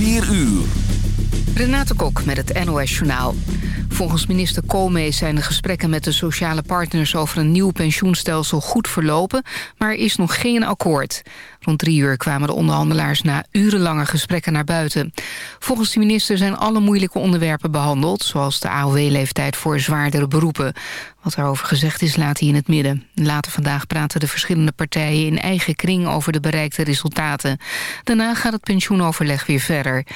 4 uur. Renate Kok met het NOS Journaal. Volgens minister Koolmees zijn de gesprekken met de sociale partners... over een nieuw pensioenstelsel goed verlopen, maar er is nog geen akkoord. Rond drie uur kwamen de onderhandelaars na urenlange gesprekken naar buiten. Volgens de minister zijn alle moeilijke onderwerpen behandeld... zoals de AOW-leeftijd voor zwaardere beroepen. Wat daarover gezegd is, laat hij in het midden. Later vandaag praten de verschillende partijen in eigen kring... over de bereikte resultaten. Daarna gaat het pensioenoverleg weer verder.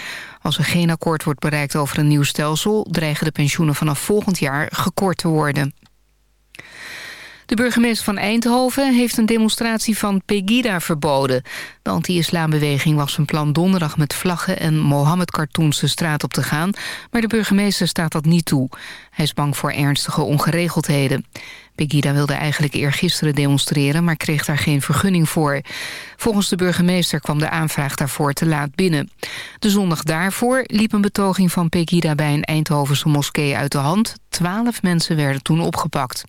Als er geen akkoord wordt bereikt over een nieuw stelsel... dreigen de vanaf volgend jaar gekort te worden. De burgemeester van Eindhoven heeft een demonstratie van Pegida verboden. De anti-islambeweging was van plan donderdag met vlaggen en Mohammed-cartoons de straat op te gaan, maar de burgemeester staat dat niet toe. Hij is bang voor ernstige ongeregeldheden. Pegida wilde eigenlijk eergisteren demonstreren, maar kreeg daar geen vergunning voor. Volgens de burgemeester kwam de aanvraag daarvoor te laat binnen. De zondag daarvoor liep een betoging van Pegida bij een Eindhovense moskee uit de hand. Twaalf mensen werden toen opgepakt.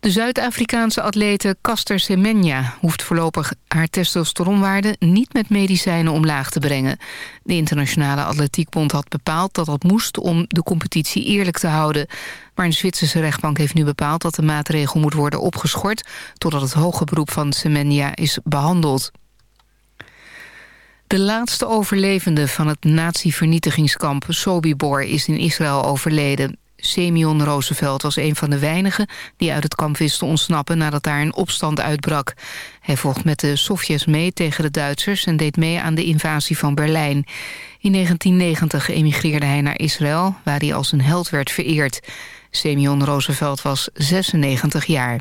De Zuid-Afrikaanse atlete Caster Semenya hoeft voorlopig haar testosteronwaarde niet met medicijnen omlaag te brengen. De Internationale Atletiekbond had bepaald dat dat moest om de competitie eerlijk te houden. Maar een Zwitserse rechtbank heeft nu bepaald dat de maatregel moet worden opgeschort totdat het hoge beroep van Semenya is behandeld. De laatste overlevende van het nazi-vernietigingskamp Sobibor is in Israël overleden. Semyon Roosevelt was een van de weinigen die uit het kamp wisten ontsnappen nadat daar een opstand uitbrak. Hij vocht met de Sovjets mee tegen de Duitsers en deed mee aan de invasie van Berlijn. In 1990 emigreerde hij naar Israël, waar hij als een held werd vereerd. Semyon Roosevelt was 96 jaar.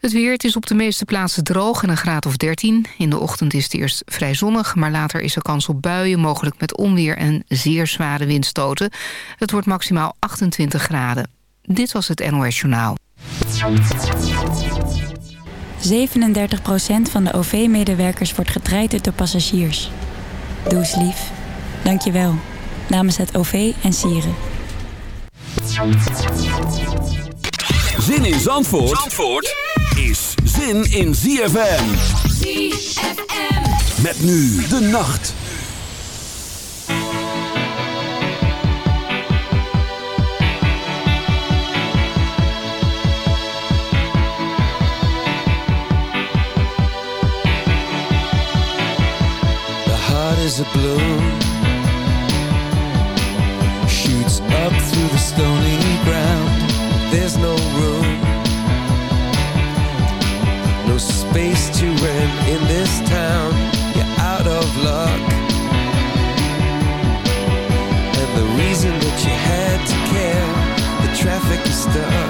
Het weer, het is op de meeste plaatsen droog en een graad of 13. In de ochtend is het eerst vrij zonnig, maar later is er kans op buien... mogelijk met onweer en zeer zware windstoten. Het wordt maximaal 28 graden. Dit was het NOS Journaal. 37% van de OV-medewerkers wordt getraind door passagiers. Doe eens lief. Dank je wel. Namens het OV en Sieren. Zin in Zandvoort? Zandvoort? is zin in ZFM. ZFM. Met nu de nacht. The heart is a balloon Shoots up through the stony There's no room no space to rent in this town. You're out of luck. And the reason that you had to care The traffic is stuck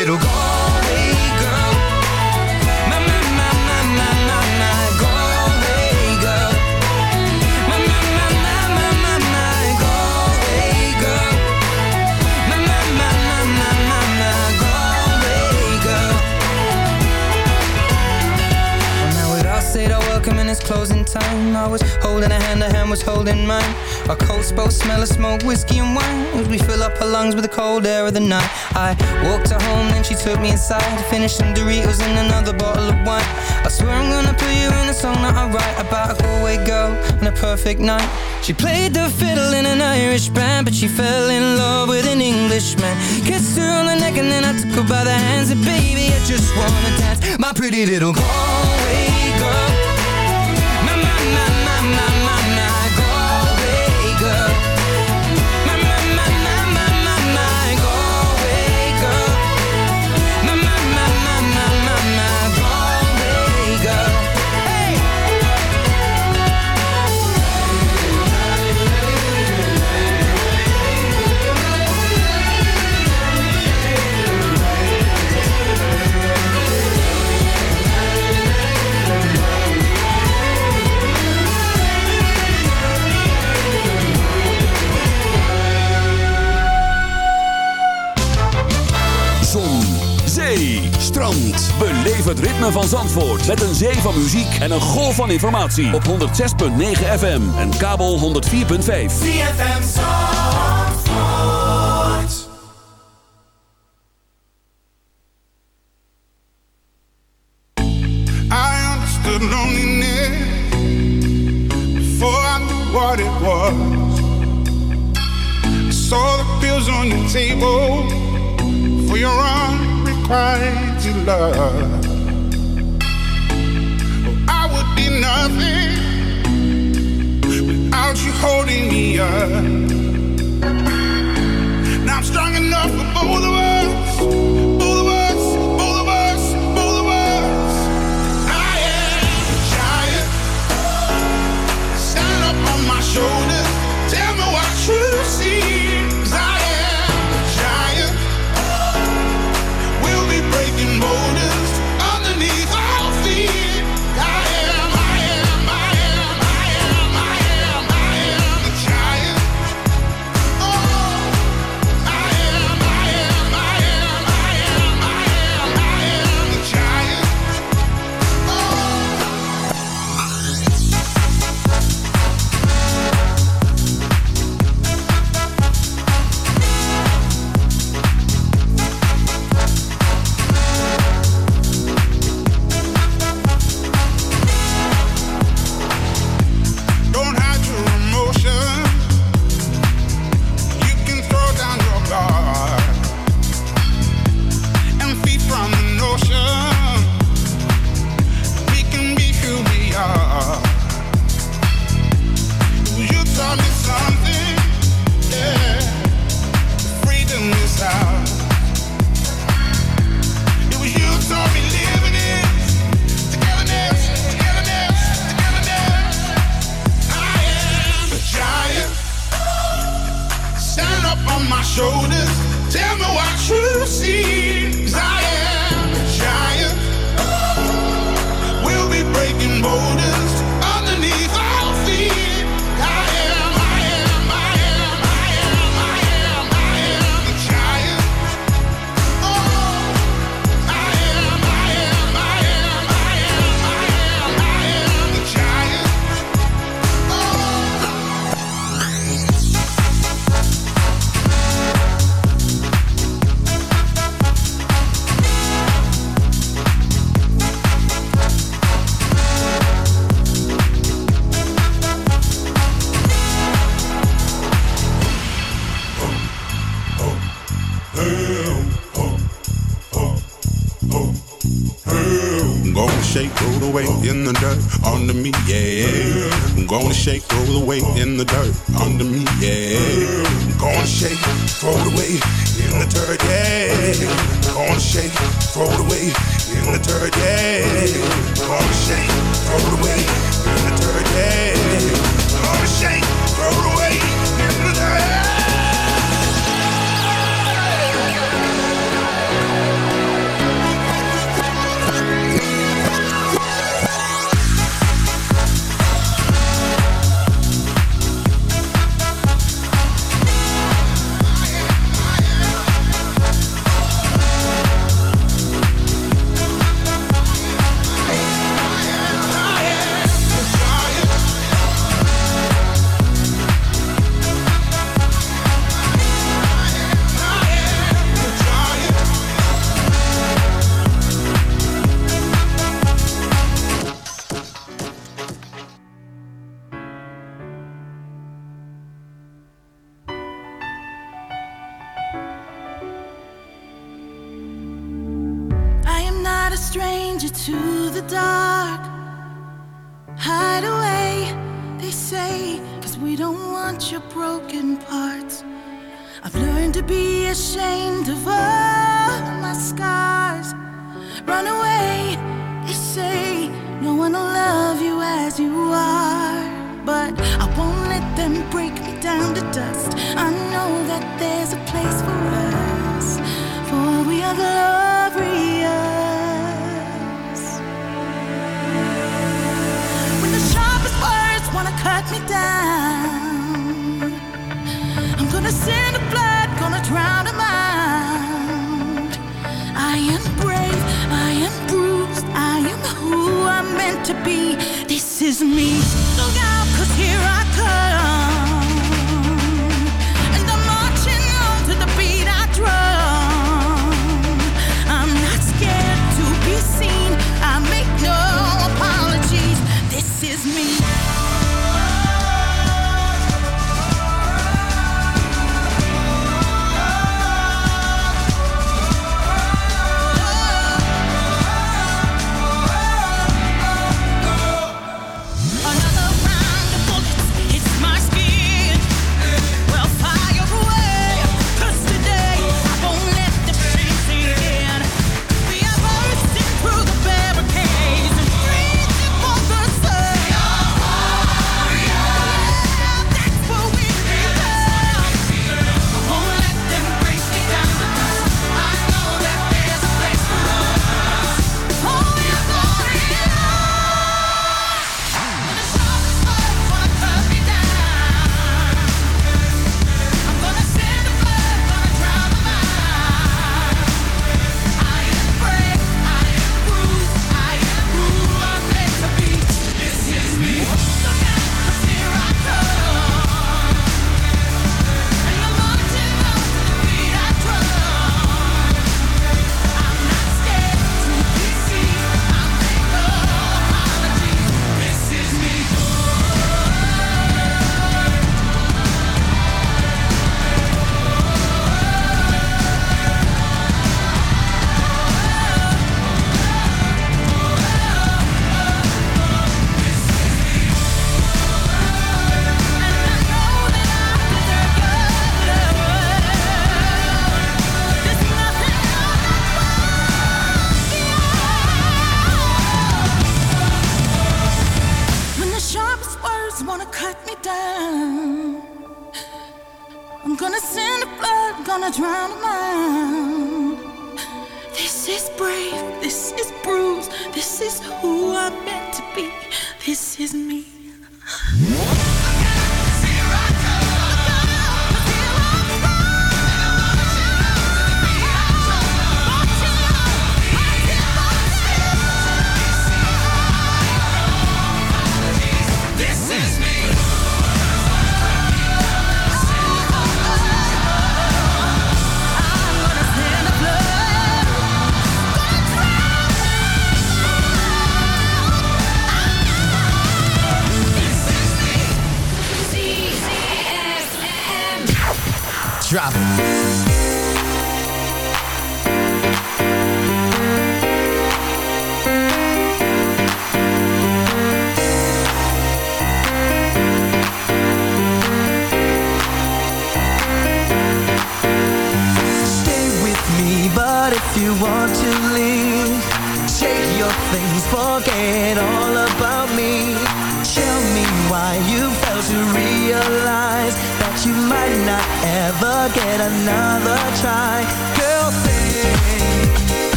little Galway girl My, my, my, my, my, my, my Galway girl My, my, my, my, my, my, my Galway girl My, my, my, my, my, my, my Galway girl well, now we'd all said our welcome and it's closing time I was holding a hand, her hand was holding mine Our coats both smell of smoke, whiskey and wine As we fill up her lungs with the cold air of the night I walked her home, then she took me inside. Finished some Doritos and another bottle of wine. I swear I'm gonna put you in a song that I write About a Galway girl and a perfect night. She played the fiddle in an Irish band But she fell in love with an Englishman. Kissed her on the neck and then I took her by the hands. And baby, I just wanna dance. My pretty little girl het ritme van Zandvoort. Met een zee van muziek en een golf van informatie. Op 106.9 FM en kabel 104.5. ZFM Zandvoort. I understood loneliness before I knew what it was. I saw the pills on your table for your unrequited love. Would be nothing without you holding me up. Now I'm strong enough for both of us.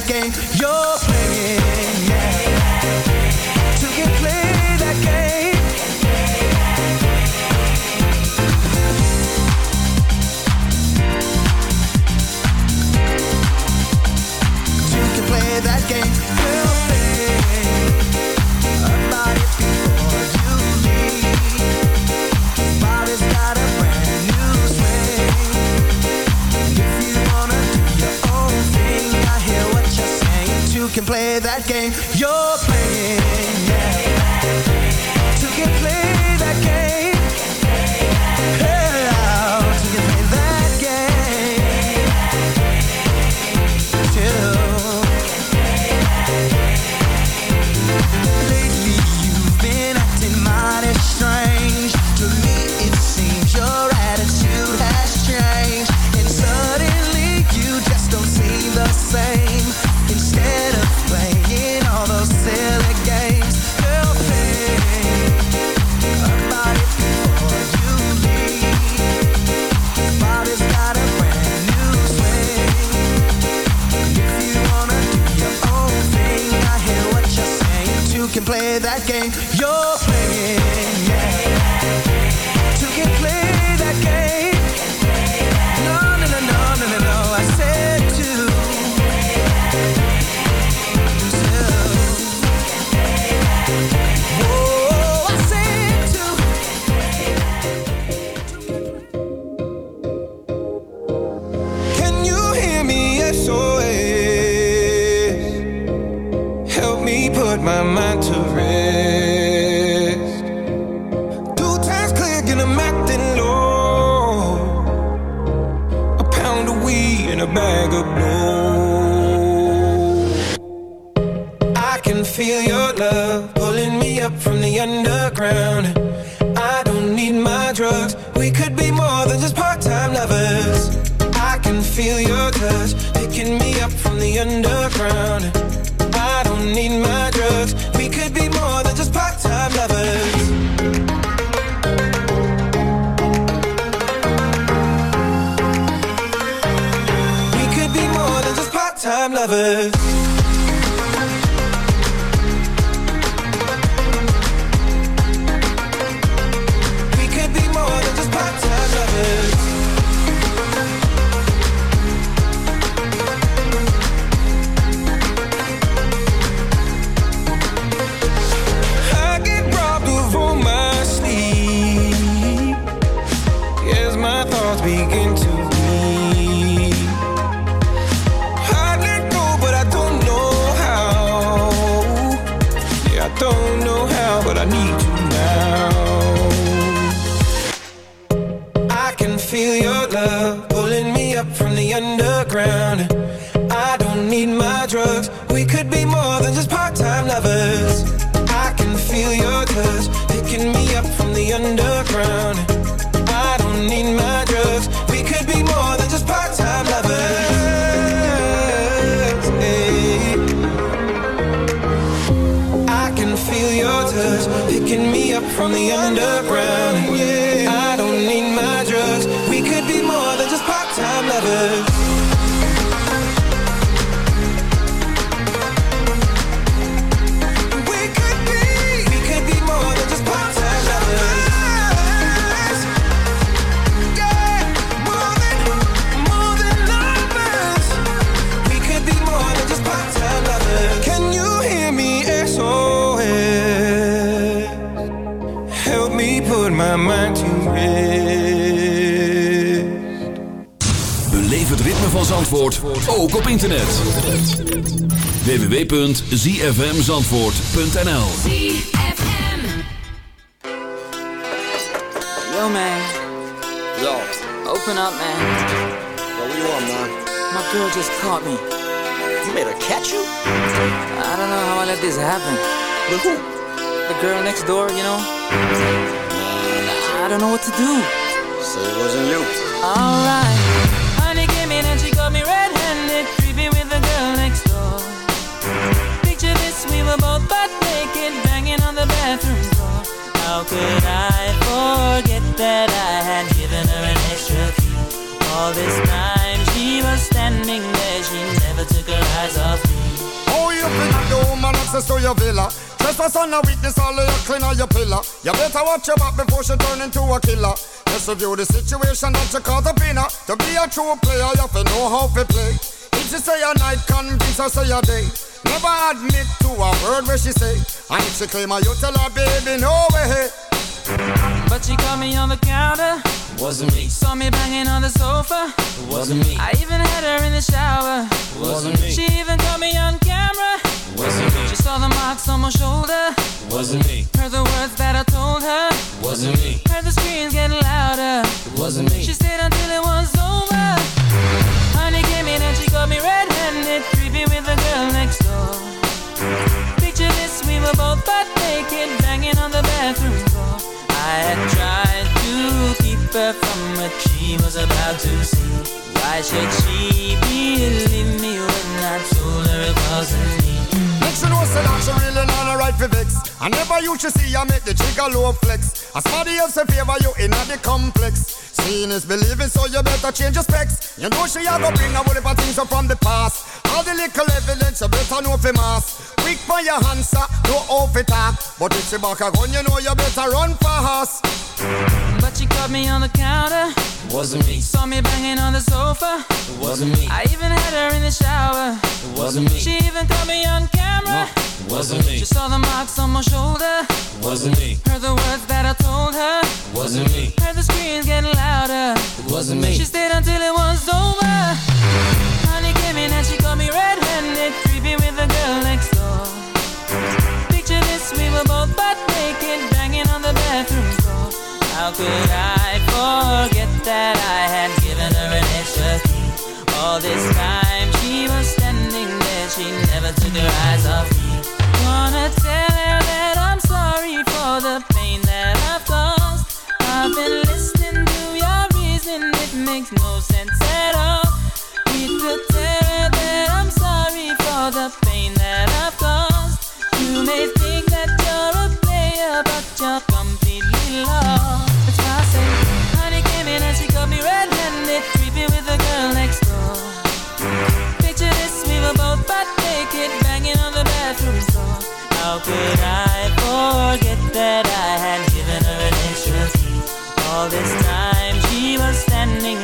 From the eh, under ground. And yeah, Zandvoort ook op internet. www.zfmzandvoort.nl Yo man. Yo. Open up man. Yo, what you want man? My girl just caught me. You made her catch you? I don't know how I let this happen. Who? The girl next door, you know? I don't know what to do. Say it wasn't you. Alright. Bathroom floor. How could I forget that I had given her an extra key? All this time she was standing there, she never took her eyes off me. Oh, you think the woman access to your villa? Trespass on a witness, all of your clean on your pillar. You better watch your back before she turn into a killer. Just review the situation that you call the winner. To be a true player, you have to know how to play. If she say a night, convince her say a day. Never admit to a word where she say. And if she claim her, you tell her, baby, no way. But she caught me on the counter. Wasn't me. Saw me banging on the sofa. Wasn't me. I even had her in the shower. Wasn't me. She even caught me on camera. Wasn't me. She saw the marks on my shoulder. Wasn't me. Was about to see. Why should she believe me when I told her it wasn't me? Make sure know say that she really not right for vex. I never used to see her make the trigger low flex. As somebody else in favor you in the complex. Seeing is believing, so you better change your specs. You know she a go bring a whole heap of things up from the past. All the little evidence you better know for mass. Quick for your answer, no off it talk. But if she back a gun, you know you better run fast. But she caught me on the counter. Wasn't me. Saw me banging on the sofa. It wasn't me. I even had her in the shower. It wasn't me. She even caught me on camera. No, it wasn't me. She saw the marks on my shoulder. It wasn't me. Heard the words that I told her. It wasn't me. Heard the screams getting louder. It wasn't me. She stayed until it was over. She caught me red-handed, creepy with the girl next door. Picture this, we were both butt naked, banging on the bathroom floor. How could I forget that I had given her an extra key? All this time she was standing there, she never took her eyes off me. Wanna tell All this time she was standing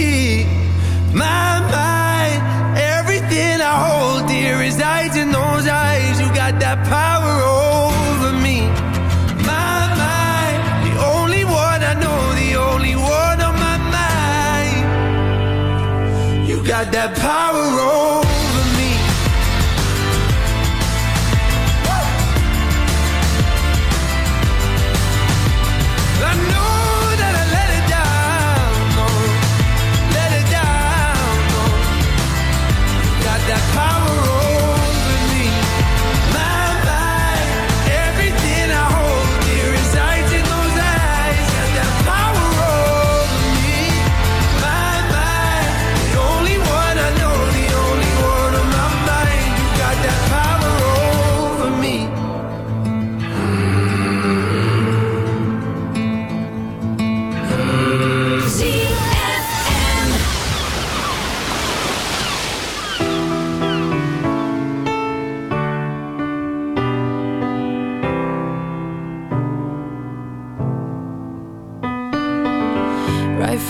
got that power on.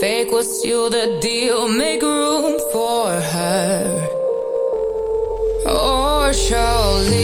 Fake was you the deal, make room for her. Or shall leave.